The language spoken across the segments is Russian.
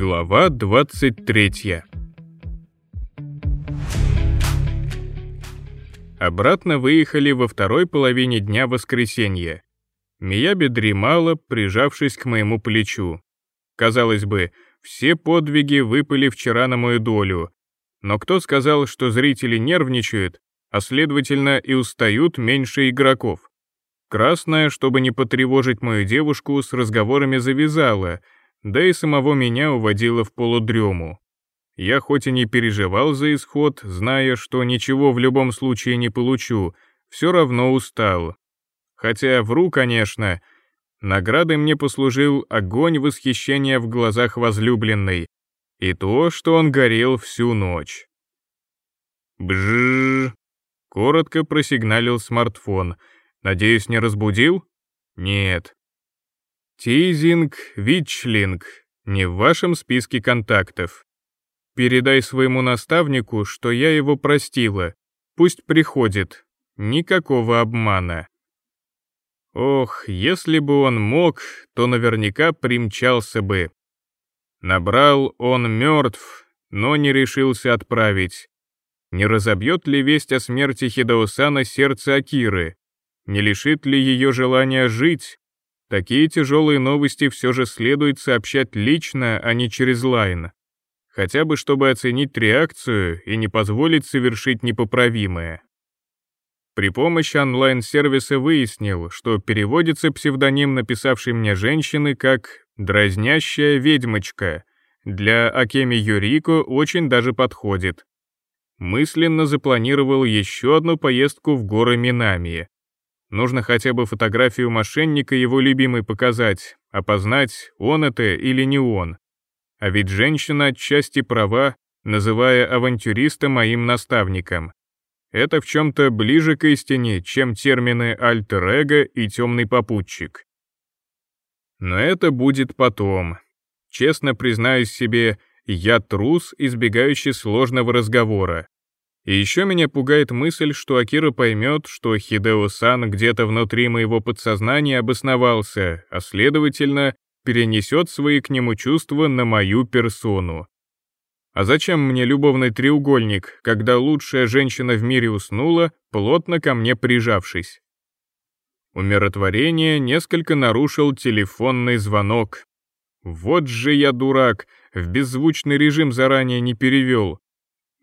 Глава 23 Обратно выехали во второй половине дня воскресенья. Мияби дремала, прижавшись к моему плечу. Казалось бы, все подвиги выпали вчера на мою долю. Но кто сказал, что зрители нервничают, а следовательно и устают меньше игроков? Красная, чтобы не потревожить мою девушку, с разговорами завязала — да и самого меня уводило в полудрему. Я хоть и не переживал за исход, зная, что ничего в любом случае не получу, все равно устал. Хотя вру, конечно, наградой мне послужил огонь восхищения в глазах возлюбленной и то, что он горел всю ночь. Бжжж. Коротко просигналил смартфон. Надеюсь, не разбудил? Нет. Тизинг Вичлинг не в вашем списке контактов. Передай своему наставнику, что я его простила. Пусть приходит. Никакого обмана. Ох, если бы он мог, то наверняка примчался бы. Набрал он мертв, но не решился отправить. Не разобьет ли весть о смерти Хидоусана сердце Акиры? Не лишит ли ее желания жить? Такие тяжелые новости все же следует сообщать лично, а не через Лайн. Хотя бы чтобы оценить реакцию и не позволить совершить непоправимое. При помощи онлайн-сервиса выяснил, что переводится псевдоним написавшей мне женщины как «дразнящая ведьмочка», для Акеми Юрико очень даже подходит. Мысленно запланировал еще одну поездку в горы Минами. Нужно хотя бы фотографию мошенника его любимой показать, опознать, он это или не он. А ведь женщина отчасти права, называя авантюриста моим наставником. Это в чем-то ближе к истине, чем термины «альтер-эго» и «темный попутчик». Но это будет потом. Честно признаюсь себе, я трус, избегающий сложного разговора. И еще меня пугает мысль, что Акира поймет, что Хидео-сан где-то внутри моего подсознания обосновался, а следовательно, перенесет свои к нему чувства на мою персону. А зачем мне любовный треугольник, когда лучшая женщина в мире уснула, плотно ко мне прижавшись? Умиротворение несколько нарушил телефонный звонок. Вот же я дурак, в беззвучный режим заранее не перевел.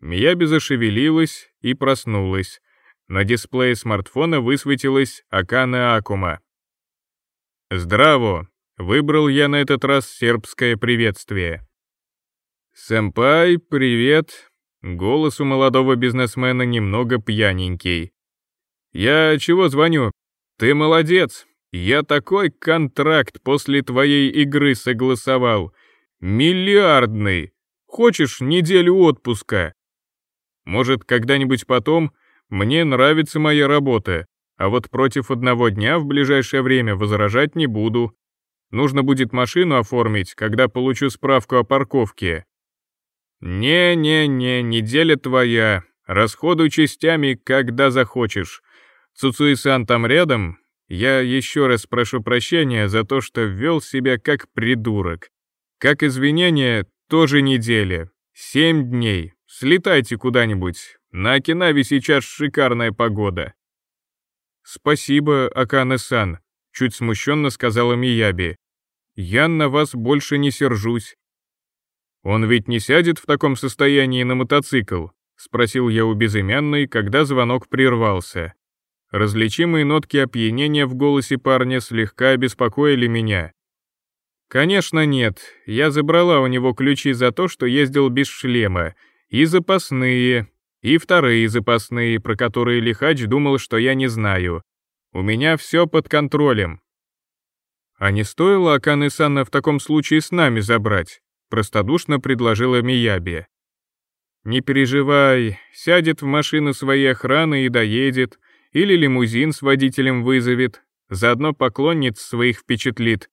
Мияби зашевелилась и проснулась. На дисплее смартфона высветилась Акана Акума. «Здраво!» — выбрал я на этот раз сербское приветствие. «Сэмпай, привет!» — голос у молодого бизнесмена немного пьяненький. «Я чего звоню? Ты молодец! Я такой контракт после твоей игры согласовал. Миллиардный! Хочешь неделю отпуска?» Может, когда-нибудь потом мне нравится моя работа, а вот против одного дня в ближайшее время возражать не буду. Нужно будет машину оформить, когда получу справку о парковке. Не-не-не, неделя твоя. Расходуй частями, когда захочешь. Цуцуи-сан там рядом? Я еще раз прошу прощения за то, что вел себя как придурок. Как извинение, тоже неделя. Семь дней. Слетайте куда-нибудь. На Окинаве сейчас шикарная погода». «Спасибо, Акане-сан», — чуть смущенно сказала Мияби. «Я на вас больше не сержусь». «Он ведь не сядет в таком состоянии на мотоцикл?» — спросил я у безымянной, когда звонок прервался. Различимые нотки опьянения в голосе парня слегка обеспокоили меня. «Конечно нет, я забрала у него ключи за то, что ездил без шлема, и запасные, и вторые запасные, про которые лихач думал, что я не знаю. У меня все под контролем». «А не стоило Аканы Сана в таком случае с нами забрать?» — простодушно предложила Мияби. «Не переживай, сядет в машину своей охраны и доедет, или лимузин с водителем вызовет, заодно поклонниц своих впечатлит.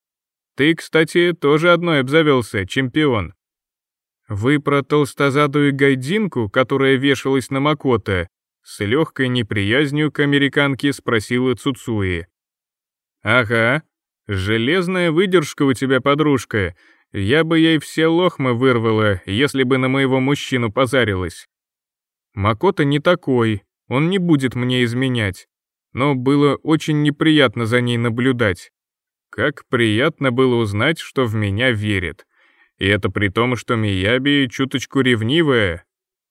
Ты, кстати, тоже одной обзавелся, чемпион. Вы про толстозадую гайдинку, которая вешалась на Макота? С легкой неприязнью к американке спросила Цуцуи. Ага, железная выдержка у тебя, подружка. Я бы ей все лохмы вырвала, если бы на моего мужчину позарилась. Макота не такой, он не будет мне изменять. Но было очень неприятно за ней наблюдать. Как приятно было узнать, что в меня верит. И это при том, что Мияби чуточку ревнивая.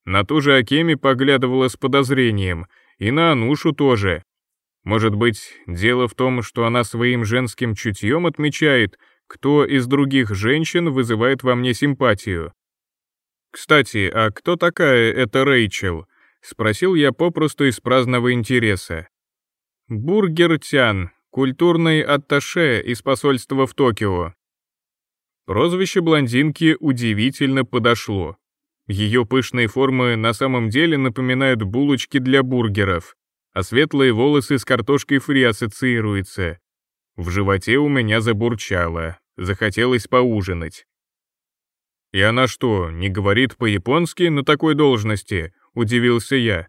На ту же Акеми поглядывала с подозрением, и на Анушу тоже. Может быть, дело в том, что она своим женским чутьем отмечает, кто из других женщин вызывает во мне симпатию. «Кстати, а кто такая эта Рэйчел?» — спросил я попросту из праздного интереса. «Бургер Тян, культурный атташе из посольства в Токио», Прозвище блондинки удивительно подошло. Ее пышные формы на самом деле напоминают булочки для бургеров, а светлые волосы с картошкой фри ассоциируются. В животе у меня забурчало, захотелось поужинать. «И она что, не говорит по-японски на такой должности?» — удивился я.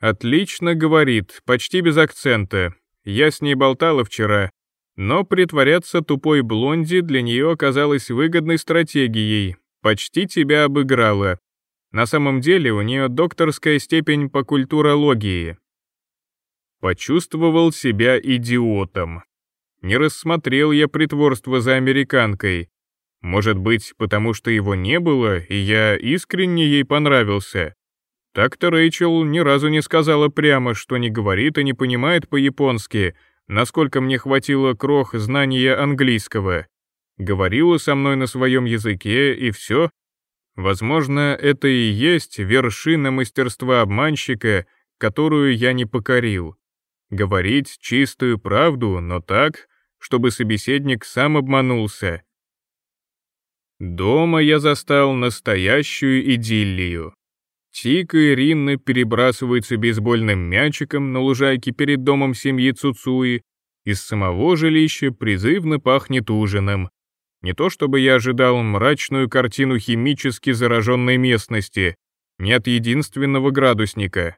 «Отлично говорит, почти без акцента. Я с ней болтала вчера. Но притворяться тупой блонди для нее оказалось выгодной стратегией, почти тебя обыграла. На самом деле у нее докторская степень по культурологии. Почувствовал себя идиотом. Не рассмотрел я притворство за американкой. Может быть, потому что его не было, и я искренне ей понравился. Так-то Рэйчел ни разу не сказала прямо, что не говорит и не понимает по-японски — насколько мне хватило крох знания английского. Говорила со мной на своем языке, и все. Возможно, это и есть вершина мастерства обманщика, которую я не покорил. Говорить чистую правду, но так, чтобы собеседник сам обманулся. Дома я застал настоящую идиллию. Тика и Ринна перебрасываются бейсбольным мячиком на лужайке перед домом семьи Цуцуи. Из самого жилища призывно пахнет ужином. Не то чтобы я ожидал мрачную картину химически зараженной местности. Нет единственного градусника.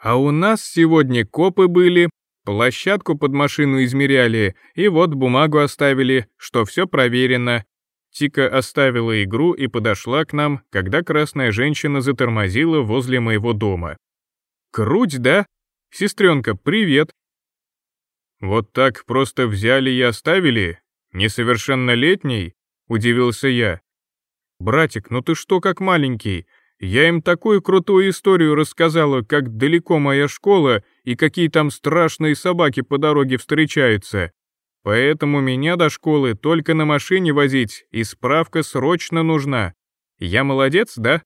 А у нас сегодня копы были, площадку под машину измеряли и вот бумагу оставили, что все проверено, Тика оставила игру и подошла к нам, когда красная женщина затормозила возле моего дома. «Круть, да? Сестренка, привет!» «Вот так просто взяли и оставили? Несовершеннолетний?» — удивился я. «Братик, ну ты что как маленький? Я им такую крутую историю рассказала, как далеко моя школа и какие там страшные собаки по дороге встречаются. Поэтому меня до школы только на машине возить, и справка срочно нужна. Я молодец, да?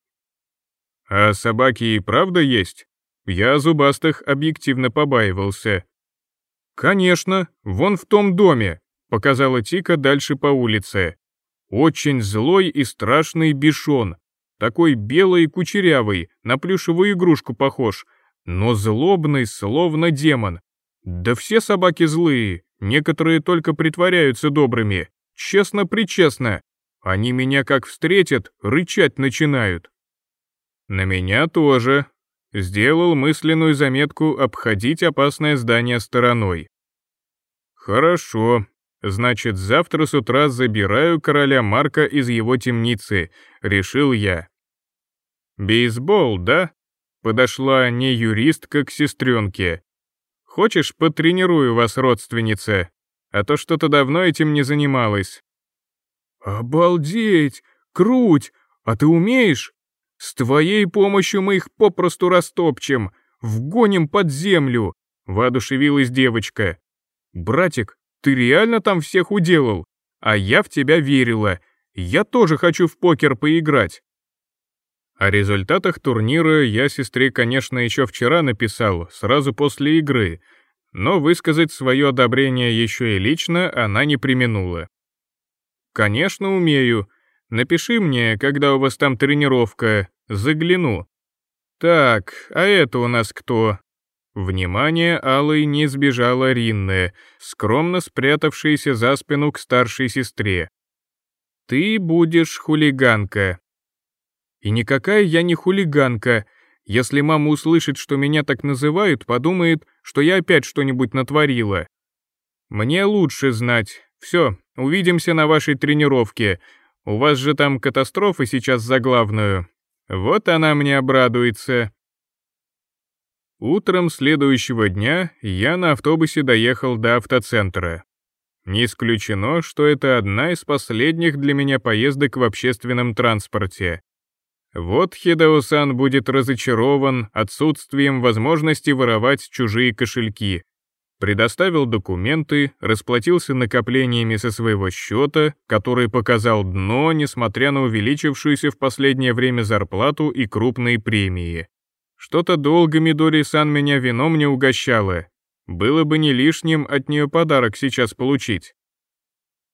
А собаки и правда есть? Я зубастых объективно побаивался. Конечно, вон в том доме, показала Тика дальше по улице. Очень злой и страшный бешон. Такой белый и кучерявый, на плюшевую игрушку похож, но злобный, словно демон. Да все собаки злые, Некоторые только притворяются добрыми, честно-причестно. Они меня как встретят, рычать начинают. На меня тоже. Сделал мысленную заметку обходить опасное здание стороной. Хорошо. Значит, завтра с утра забираю короля Марка из его темницы, решил я. Бейсбол, да? Подошла не юристка к сестренке, Хочешь, потренирую вас, родственница? А то что-то давно этим не занималась». «Обалдеть! Круть! А ты умеешь? С твоей помощью мы их попросту растопчем, вгоним под землю!» — воодушевилась девочка. «Братик, ты реально там всех уделал? А я в тебя верила. Я тоже хочу в покер поиграть. О результатах турнира я сестре, конечно, еще вчера написал, сразу после игры, но высказать свое одобрение еще и лично она не применула. «Конечно, умею. Напиши мне, когда у вас там тренировка. Загляну». «Так, а это у нас кто?» Внимание Аллы не сбежала Ринне, скромно спрятавшаяся за спину к старшей сестре. «Ты будешь хулиганка», и никакая я не хулиганка. Если мама услышит, что меня так называют, подумает, что я опять что-нибудь натворила. Мне лучше знать. Все, увидимся на вашей тренировке. У вас же там катастрофа сейчас за главную. Вот она мне обрадуется. Утром следующего дня я на автобусе доехал до автоцентра. Не исключено, что это одна из последних для меня поездок в общественном транспорте. Вот Хедаосан будет разочарован отсутствием возможности воровать чужие кошельки. Предоставил документы, расплатился накоплениями со своего счета, который показал дно, несмотря на увеличившуюся в последнее время зарплату и крупные премии. Что-то долго Мидори-сан меня вином не угощала. Было бы не лишним от нее подарок сейчас получить.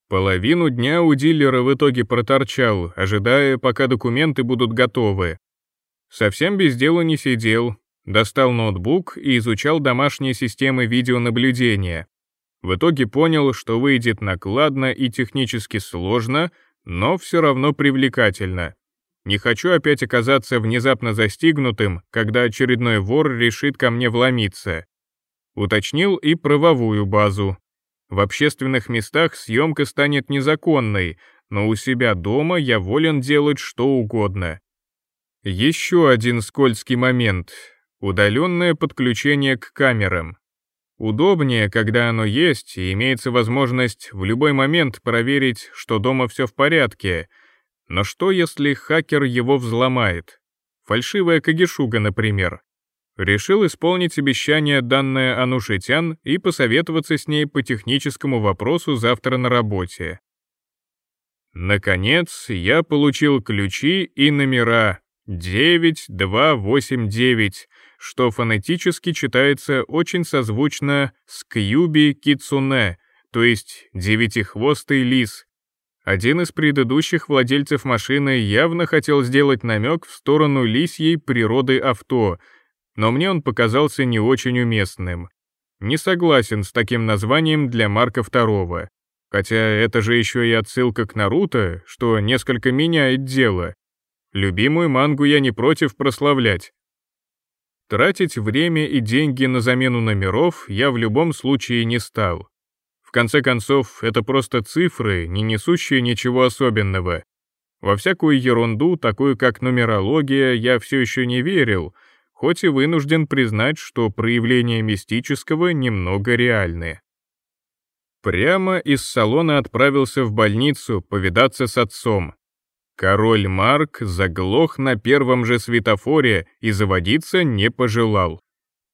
Половину дня у дилера в итоге проторчал, ожидая, пока документы будут готовы. Совсем без дела не сидел, достал ноутбук и изучал домашние системы видеонаблюдения. В итоге понял, что выйдет накладно и технически сложно, но все равно привлекательно. Не хочу опять оказаться внезапно застигнутым, когда очередной вор решит ко мне вломиться. Уточнил и правовую базу, в общественных местах съемка станет незаконной, но у себя дома я волен делать что угодно. Еще один скользкий момент — удаленное подключение к камерам. Удобнее, когда оно есть, и имеется возможность в любой момент проверить, что дома все в порядке. Но что, если хакер его взломает? Фальшивая кагишуга, например решил исполнить обещание, данное Ануши Тян, и посоветоваться с ней по техническому вопросу завтра на работе. Наконец, я получил ключи и номера 9289, что фонетически читается очень созвучно с Кьюби Кицуне, то есть «девятихвостый лис». Один из предыдущих владельцев машины явно хотел сделать намек в сторону лисьей природы авто — но мне он показался не очень уместным. Не согласен с таким названием для Марка II. Хотя это же еще и отсылка к Наруто, что несколько меняет дело. Любимую мангу я не против прославлять. Тратить время и деньги на замену номеров я в любом случае не стал. В конце концов, это просто цифры, не несущие ничего особенного. Во всякую ерунду, такую как нумерология, я все еще не верил — хоть и вынужден признать, что проявления мистического немного реальные. Прямо из салона отправился в больницу повидаться с отцом. Король Марк заглох на первом же светофоре и заводиться не пожелал.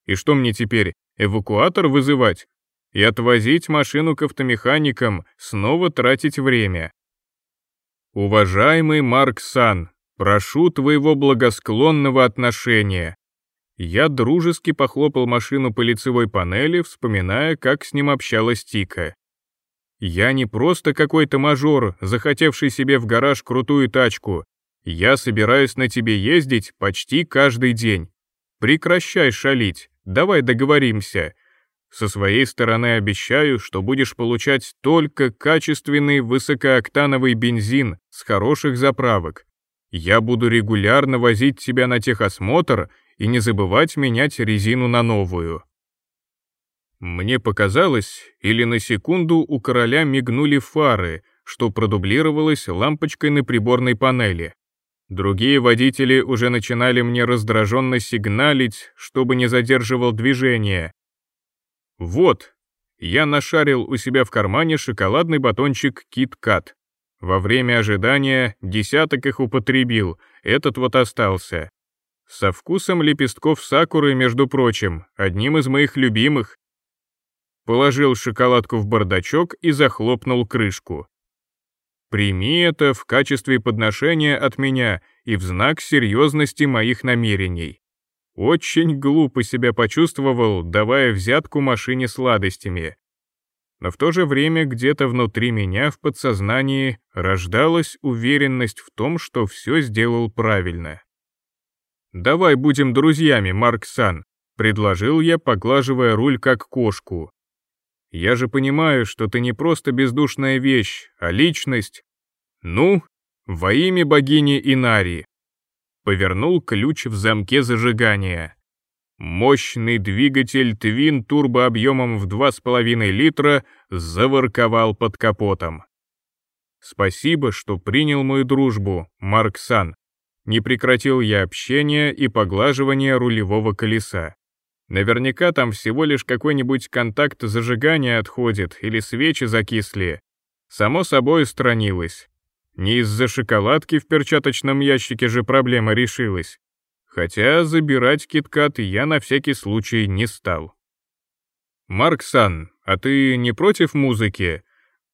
И что мне теперь, эвакуатор вызывать? И отвозить машину к автомеханикам, снова тратить время. «Уважаемый Марк Сан, прошу твоего благосклонного отношения. Я дружески похлопал машину по лицевой панели, вспоминая, как с ним общалась Тика. Я не просто какой-то мажор, захотевший себе в гараж крутую тачку. Я собираюсь на тебе ездить почти каждый день. Прекращай шалить, давай договоримся. Со своей стороны обещаю, что будешь получать только качественный высокооктановый бензин с хороших заправок. Я буду регулярно возить тебя на техосмотр и не забывать менять резину на новую. Мне показалось, или на секунду у короля мигнули фары, что продублировалось лампочкой на приборной панели. Другие водители уже начинали мне раздраженно сигналить, чтобы не задерживал движение. Вот, я нашарил у себя в кармане шоколадный батончик «Кит-Кат». Во время ожидания десяток их употребил, этот вот остался. Со вкусом лепестков сакуры, между прочим, одним из моих любимых. Положил шоколадку в бардачок и захлопнул крышку. Прими это в качестве подношения от меня и в знак серьезности моих намерений. Очень глупо себя почувствовал, давая взятку машине сладостями. Но в то же время где-то внутри меня в подсознании рождалась уверенность в том, что все сделал правильно. «Давай будем друзьями, Марк Сан», — предложил я, поглаживая руль как кошку. «Я же понимаю, что ты не просто бездушная вещь, а личность. Ну, во имя богини Инари». Повернул ключ в замке зажигания. Мощный двигатель Твин турбо объемом в 2,5 литра заворковал под капотом. «Спасибо, что принял мою дружбу, Марк Сан», не прекратил я общения и поглаживания рулевого колеса. Наверняка там всего лишь какой-нибудь контакт зажигания отходит или свечи закисли. Само собой устранилось. Не из-за шоколадки в перчаточном ящике же проблема решилась. Хотя забирать киткат я на всякий случай не стал. «Марк Сан, а ты не против музыки?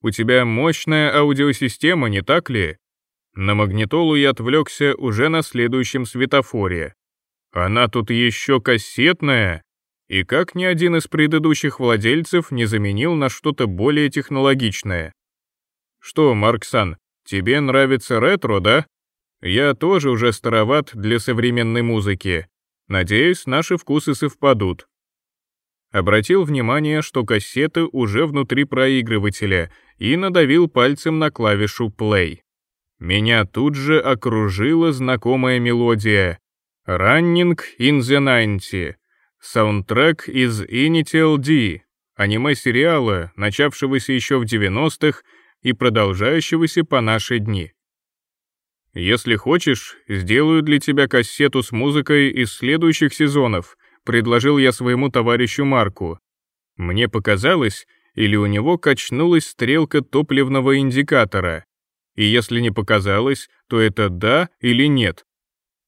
У тебя мощная аудиосистема, не так ли?» На магнитолу я отвлекся уже на следующем светофоре. Она тут еще кассетная, и как ни один из предыдущих владельцев не заменил на что-то более технологичное. Что, Марксан, тебе нравится ретро, да? Я тоже уже староват для современной музыки. Надеюсь, наши вкусы совпадут. Обратил внимание, что кассеты уже внутри проигрывателя, и надавил пальцем на клавишу «плей». Меня тут же окружила знакомая мелодия «Running in the 90 саундтрек из Initial D, аниме-сериала, начавшегося еще в 90-х и продолжающегося по наши дни. Если хочешь, сделаю для тебя кассету с музыкой из следующих сезонов, предложил я своему товарищу Марку. Мне показалось, или у него качнулась стрелка топливного индикатора и если не показалось, то это да или нет.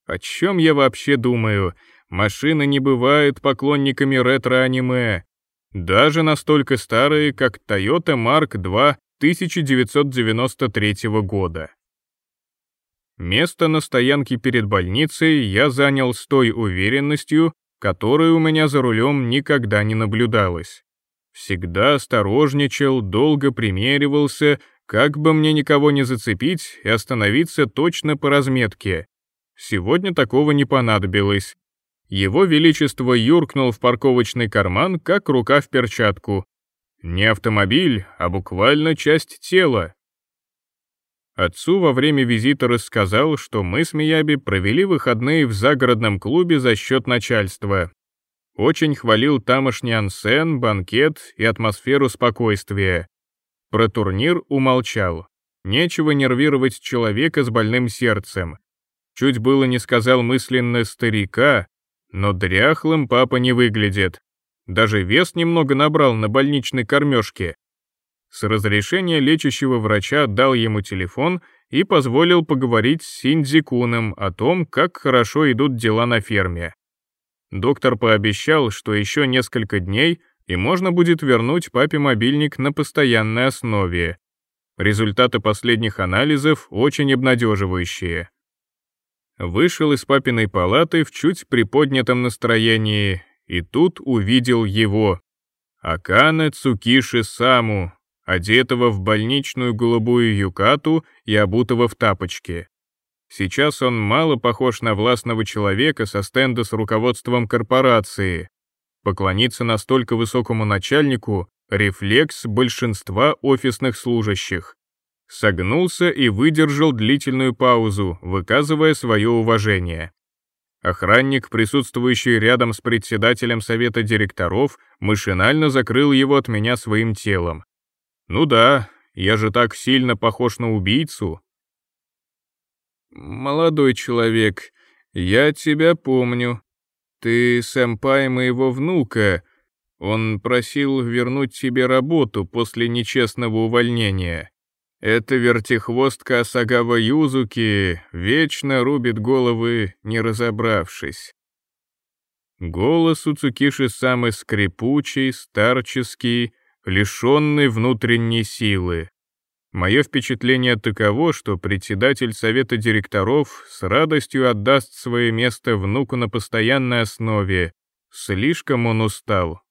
О чем я вообще думаю? Машины не бывают поклонниками ретро-аниме. Даже настолько старые, как Toyota Mark II 1993 года. Место на стоянке перед больницей я занял с той уверенностью, которой у меня за рулем никогда не наблюдалось. Всегда осторожничал, долго примеривался, как бы мне никого не зацепить и остановиться точно по разметке. Сегодня такого не понадобилось. Его Величество юркнул в парковочный карман, как рука в перчатку. Не автомобиль, а буквально часть тела. Отцу во время визита рассказал, что мы с Мияби провели выходные в загородном клубе за счет начальства. Очень хвалил тамошний ансен, банкет и атмосферу спокойствия. Про турнир умолчал. Нечего нервировать человека с больным сердцем. Чуть было не сказал мысленно старика, но дряхлым папа не выглядит. Даже вес немного набрал на больничной кормежке. С разрешения лечащего врача дал ему телефон и позволил поговорить с Синдзикуном о том, как хорошо идут дела на ферме. Доктор пообещал, что еще несколько дней — и можно будет вернуть папе мобильник на постоянной основе. Результаты последних анализов очень обнадеживающие. Вышел из папиной палаты в чуть приподнятом настроении, и тут увидел его. Акана Цукиши Саму, одетого в больничную голубую юкату и обутого в тапочки. Сейчас он мало похож на властного человека со стенда с руководством корпорации, Поклониться настолько высокому начальнику – рефлекс большинства офисных служащих. Согнулся и выдержал длительную паузу, выказывая свое уважение. Охранник, присутствующий рядом с председателем совета директоров, машинально закрыл его от меня своим телом. «Ну да, я же так сильно похож на убийцу». «Молодой человек, я тебя помню», ты сэмпай моего внука. Он просил вернуть тебе работу после нечестного увольнения. Эта вертихвостка Асагава Юзуки вечно рубит головы, не разобравшись. Голос у Цукиши самый скрипучий, старческий, лишенный внутренней силы. Мое впечатление таково, что председатель совета директоров с радостью отдаст свое место внуку на постоянной основе. Слишком он устал.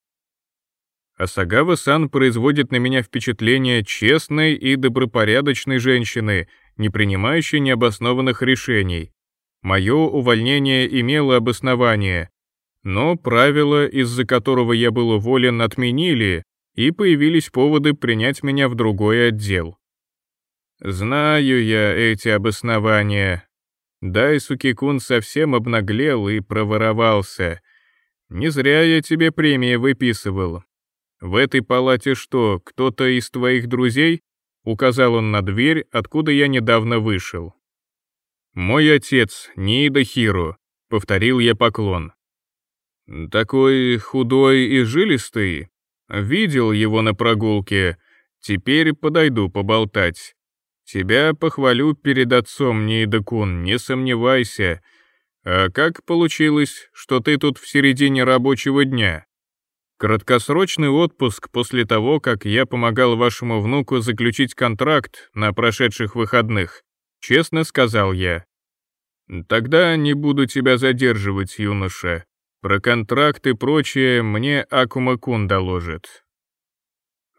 Асагава-сан производит на меня впечатление честной и добропорядочной женщины, не принимающей необоснованных решений. Мое увольнение имело обоснование, но правило, из-за которого я был уволен, отменили, и появились поводы принять меня в другой отдел. «Знаю я эти обоснования. Дай, Сукикун совсем обнаглел и проворовался. Не зря я тебе премии выписывал. В этой палате что, кто-то из твоих друзей?» Указал он на дверь, откуда я недавно вышел. «Мой отец, Ниида Хиру», — повторил я поклон. «Такой худой и жилистый. Видел его на прогулке. Теперь подойду поболтать. Тебя похвалю перед отцом, Нейдакун, не сомневайся. А как получилось, что ты тут в середине рабочего дня? Краткосрочный отпуск после того, как я помогал вашему внуку заключить контракт на прошедших выходных, честно сказал я. Тогда не буду тебя задерживать, юноша. Про контракт и прочее мне Акума-кун доложит.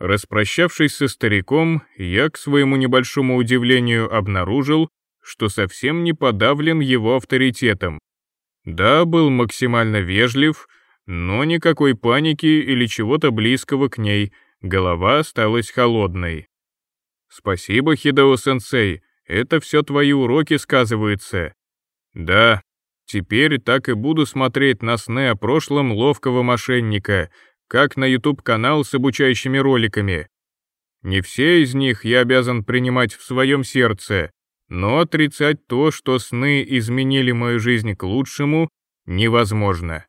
Распрощавшись со стариком, я, к своему небольшому удивлению, обнаружил, что совсем не подавлен его авторитетом. Да, был максимально вежлив, но никакой паники или чего-то близкого к ней, голова осталась холодной. «Спасибо, Хидао-сенсей, это все твои уроки сказываются». «Да, теперь так и буду смотреть на сны о прошлом ловкого мошенника, как на YouTube-канал с обучающими роликами. Не все из них я обязан принимать в своем сердце, но отрицать то, что сны изменили мою жизнь к лучшему, невозможно.